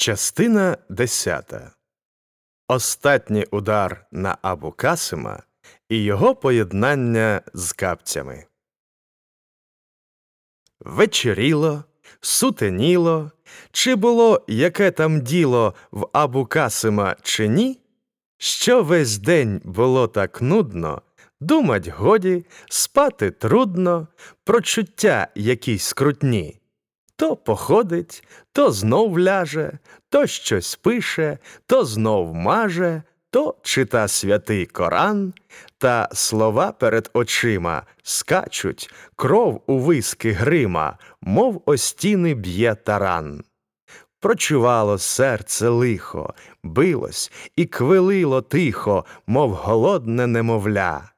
Частина десята. Остатній удар на Абу Касима і його поєднання з капцями. Вечеріло, сутеніло, чи було яке там діло в Абу Касима, чи ні? Що весь день було так нудно, думать годі, спати трудно, прочуття якісь скрутні. То походить, то знов ляже, то щось пише, то знов маже, то чита святий Коран, та слова перед очима скачуть, кров у виски грима, мов о стіни б'є таран. Прочувало серце лихо, билось і квилило тихо, мов голодне немовля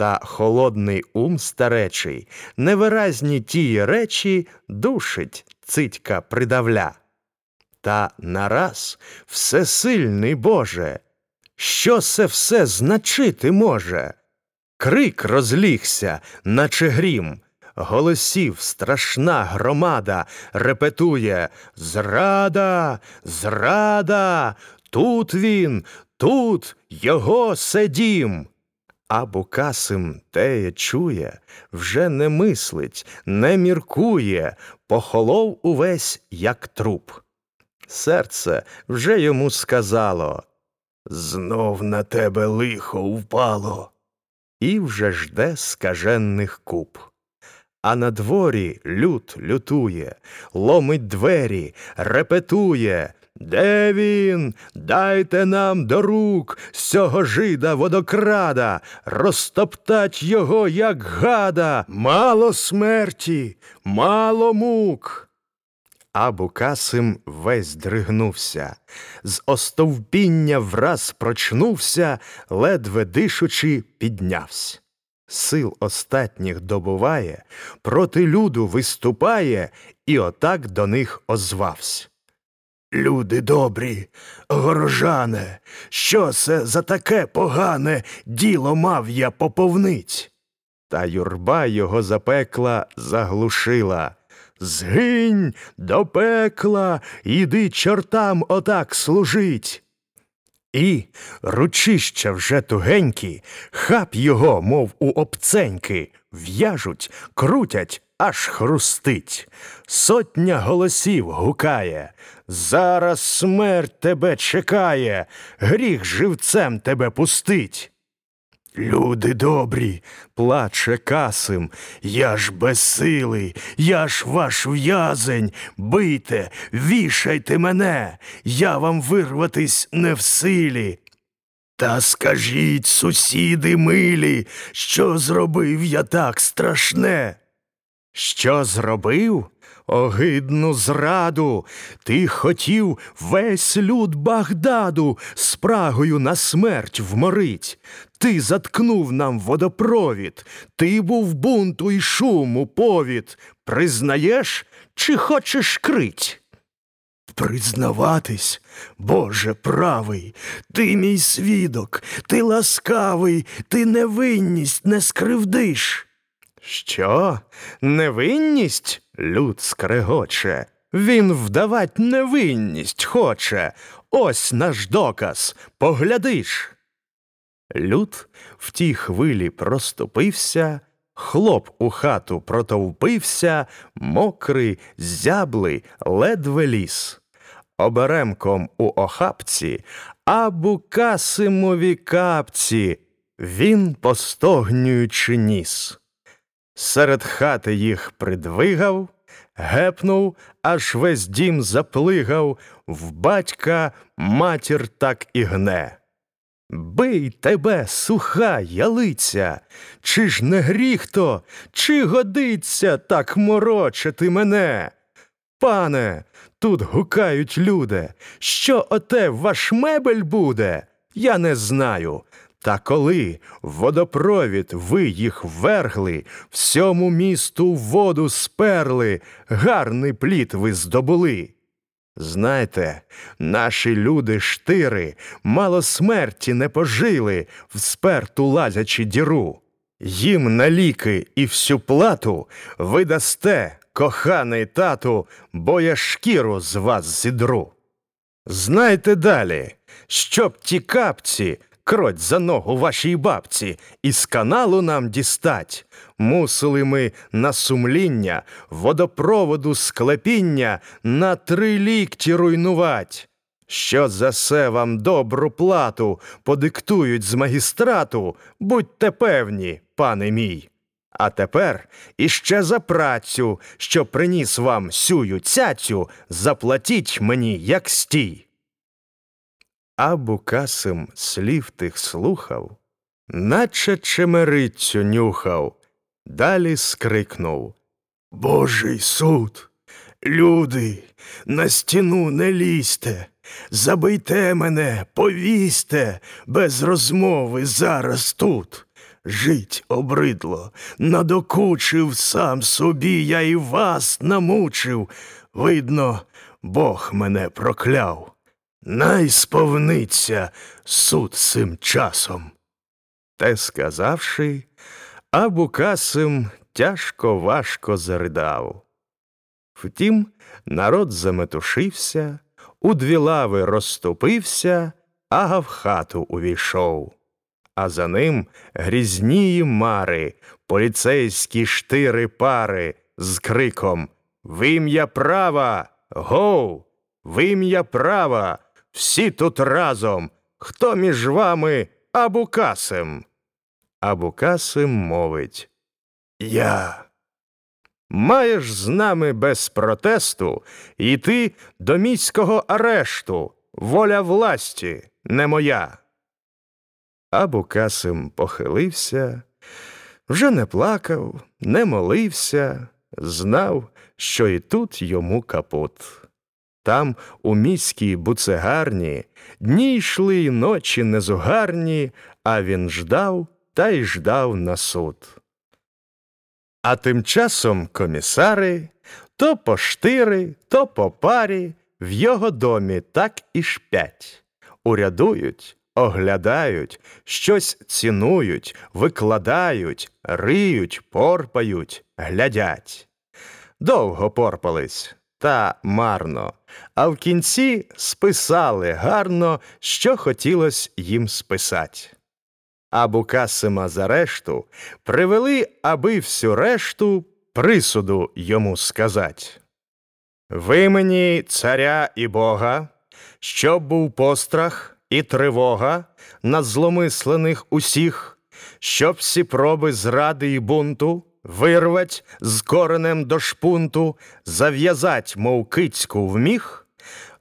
та холодний ум старечий, невиразні тії речі душить цитька придавля. Та нараз всесильний Боже, що це все значити може? Крик розлігся, наче грім, голосів страшна громада репетує Зрада, зрада, тут він, тут його седім. А Букасим теє чує, вже не мислить, не міркує, похолов увесь, як труп. Серце вже йому сказало Знов на тебе лихо впало, і вже жде скажених куп. А на дворі лют лютує, ломить двері, репетує де він? Дайте нам до рук сього жида водокрада, розтоптать його, як гада, мало смерті, мало мук. А Букасим весь дригнувся, з остовпіння враз прочнувся, ледве дишучи, піднявся. Сил остатніх добуває, проти люду виступає і отак до них озвався. Люди добрі, горожане, що це за таке погане діло мав я поповнить? Та юрба його запекла заглушила. Згинь до пекла, іди чортам отак служить. І ручища вже тугенькі, хап його, мов у обценьки, в'яжуть, крутять, аж хрустить. Сотня голосів гукає. Зараз смерть тебе чекає, гріх живцем тебе пустить. Люди добрі, плаче Касим, я ж безсилий, я ж ваш в'язень, бийте, вішайте мене, я вам вирватись не в силі. Та скажіть, сусіди милі, що зробив я так страшне? Що зробив? Огидну зраду, ти хотів весь люд Багдаду спрагою на смерть вморить. Ти заткнув нам водопровід, ти був бунту й шуму повід. Признаєш, чи хочеш крить? Признаватись, Боже правий, ти мій свідок, ти ласкавий, ти невинність не скривдиш. Що? Невинність? Люд скрегоче. Він вдавать невинність хоче. Ось наш доказ. Поглядиш. Люд в тій хвилі проступився, хлоп у хату протовпився, мокрий, зяблий, ледве ліс. Оберемком у охапці, а букасимові капці, він постогнюючи ніс. Серед хати їх придвигав, гепнув, аж весь дім заплигав, в батька матір так і гне. Бий тебе, суха ялиця, чи ж не гріх то, чи годиться так морочити мене? Пане, тут гукають люди, що оте ваш мебель буде, я не знаю. Та коли в водопровід ви їх вергли, всьому місту воду сперли, гарний плід ви здобули. Знайте, наші люди штири мало смерті не пожили в сперту лазячи діру. Їм на ліки і всю плату ви дасте, коханий тату, бо я шкіру з вас зідру. Знайте далі, щоб ті капці, кроть за ногу вашій бабці, із каналу нам дістать, мусили ми на сумління, водопроводу склепіння на три лікті руйнувать. Що за се вам добру плату подиктують з магістрату, будьте певні, пане мій. А тепер іще за працю, що приніс вам сюю цяцю, заплатіть мені, як стій. А Букасим слів тих слухав, наче чемерицю нюхав, далі скрикнув Божий суд, люди, на стіну не лізьте, забийте мене, повісьте, без розмови зараз тут. Жить обридло, надокучив сам собі, я і вас намучив. Видно, Бог мене прокляв. Най суд цим часом. Те сказавши, Абукасим тяжко важко заридав. Втім, народ заметушився, у дві лави розступився, ага в хату увійшов. А за ним грізнії мари, поліцейські штири пари з криком Вим'я права! Гоу! Вим'я права! Всі тут разом! Хто між вами Абукасим? Абукасим мовить Я. Маєш з нами без протесту йти до міського арешту. Воля власті не моя. Абукасим похилився, вже не плакав, не молився, знав, що і тут йому капут. Там, у міській буцегарні, дні йшли й ночі незугарні, а він ждав та й ждав на суд. А тим часом комісари то по штири, то по парі в його домі так і шпять, урядують, оглядають, щось цінують, викладають, риють, порпають, глядять. Довго порпались, та марно, а в кінці списали гарно, що хотілось їм списать. А Букасима за решту привели, аби всю решту присуду йому сказать. Ви мені, царя і бога, щоб був пострах і тривога на зломислених усіх, щоб всі проби зради і бунту вирвать з коренем до шпунту, зав'язать, мов кицьку вміг,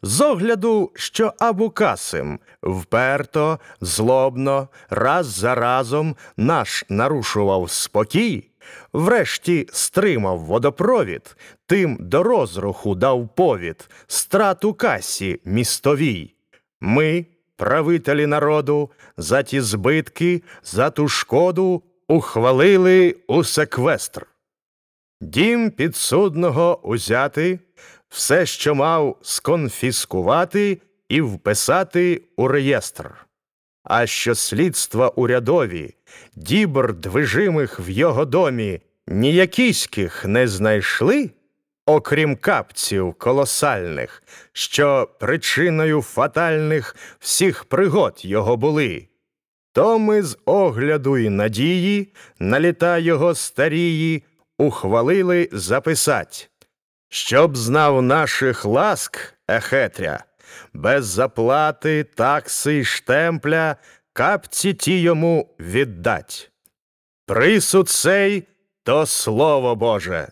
з огляду, що Абукасим вперто, злобно, раз за разом наш нарушував спокій, врешті стримав водопровід, тим до розруху дав повід, страту касі містовій. Ми, правителі народу, за ті збитки, за ту шкоду ухвалили у секвестр. Дім підсудного узяти, все, що мав сконфіскувати і вписати у реєстр. А що слідства урядові, дібр движимих в його домі ніякіських не знайшли, окрім капців колосальних, що причиною фатальних всіх пригод його були. То ми з огляду й надії на літа його старії ухвалили записать, щоб знав наших ласк Ехетря, без заплати, такси й штемпля капці ті йому віддать. Присуд цей то слово Боже,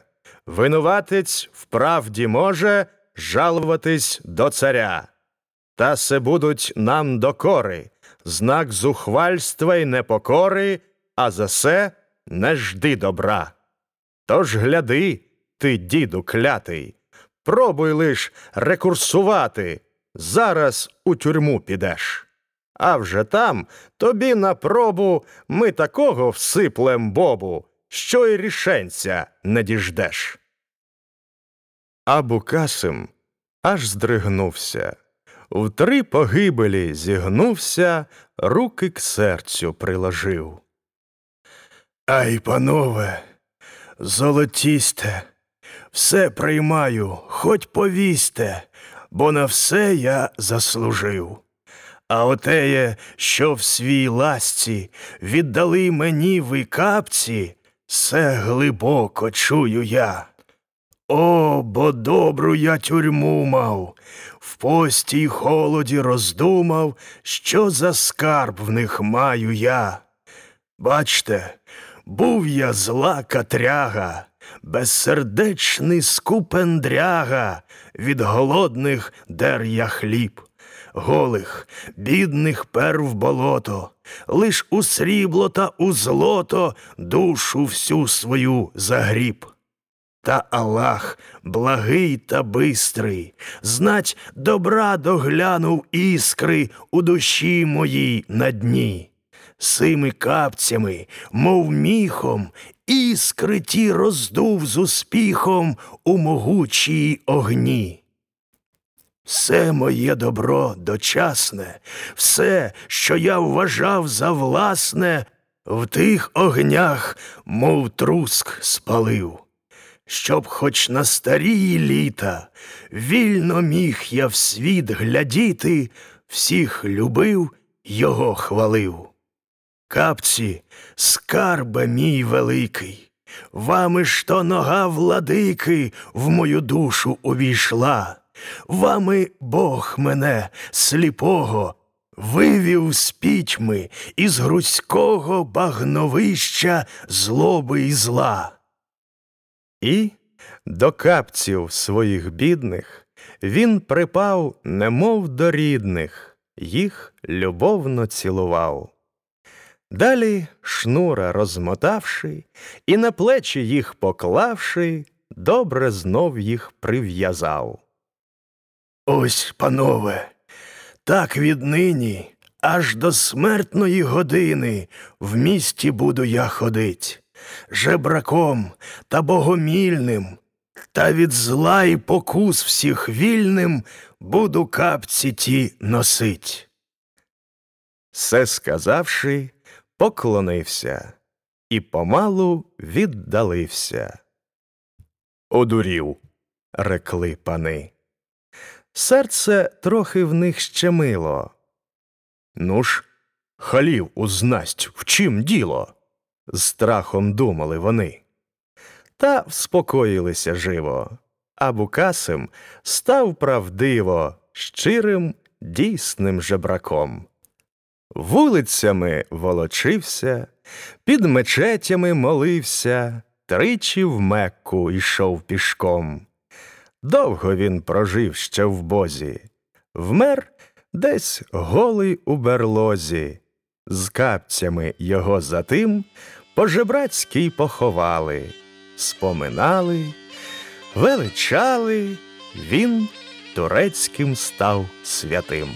винуватець вправді може жалуватись до царя, та се будуть нам докори знак зухвальства й непокори, а за се не жди добра. Тож гляди, ти, діду клятий, пробуй лиш рекурсувати, зараз у тюрму підеш. А вже там тобі на пробу ми такого всиплем бобу, що й рішенця не діждеш. А Букасим аж здригнувся в три погибелі зігнувся, руки к серцю приложив. Ай, панове, золотісте, все приймаю, хоть повісьте, бо на все я заслужив. А отеє, що в свій ласці віддали мені ви капці, все глибоко чую я. О, бо добру я тюрму мав, в пості й холоді роздумав, що за скарб в них маю я. Бачте, був я зла катряга, безсердечний скупендряга, від голодних дер я хліб, голих, бідних пер в болото, лиш у срібло та у злото душу всю свою загріб. Та Аллах, благий та бистрий, знать добра доглянув іскри у душі моїй на дні. Сими капцями, мов міхом, іскри ті роздув з успіхом у могучій огні. Все моє добро дочасне, все, що я вважав за власне, в тих огнях, мов труск, спалив. Щоб хоч на старії літа вільно міг я в світ глядіти, всіх любив, його хвалив. Капці, скарбе мій великий, вами ж то нога владики в мою душу увійшла, вами Бог мене, сліпого, вивів з пітьми із грузького багновища злоби і зла. І до капців своїх бідних він припав, немов до рідних, їх любовно цілував. Далі шнура розмотавши і на плечі їх поклавши, добре знов їх прив'язав. Ось, панове, так віднині аж до смертної години в місті буду я ходить, жебраком та богомільним, та від зла і покус всіх вільним буду капці ті носить. Се сказавши, поклонився і помалу віддалився. Одурів, рекли пани. Серце трохи в них щемило. Ну ж, халів узнасть, в чим діло? З страхом думали вони. Та вспокоїлися живо, а Букасим став правдиво, щирим, дійсним жебраком. Вулицями волочився, під мечетями молився, тричі в Мекку йшов пішком. Довго він прожив ще в бозі, вмер десь голий у берлозі, з капцями його затим по жебрацькій поховали, споминали, величали, він турецьким став святим.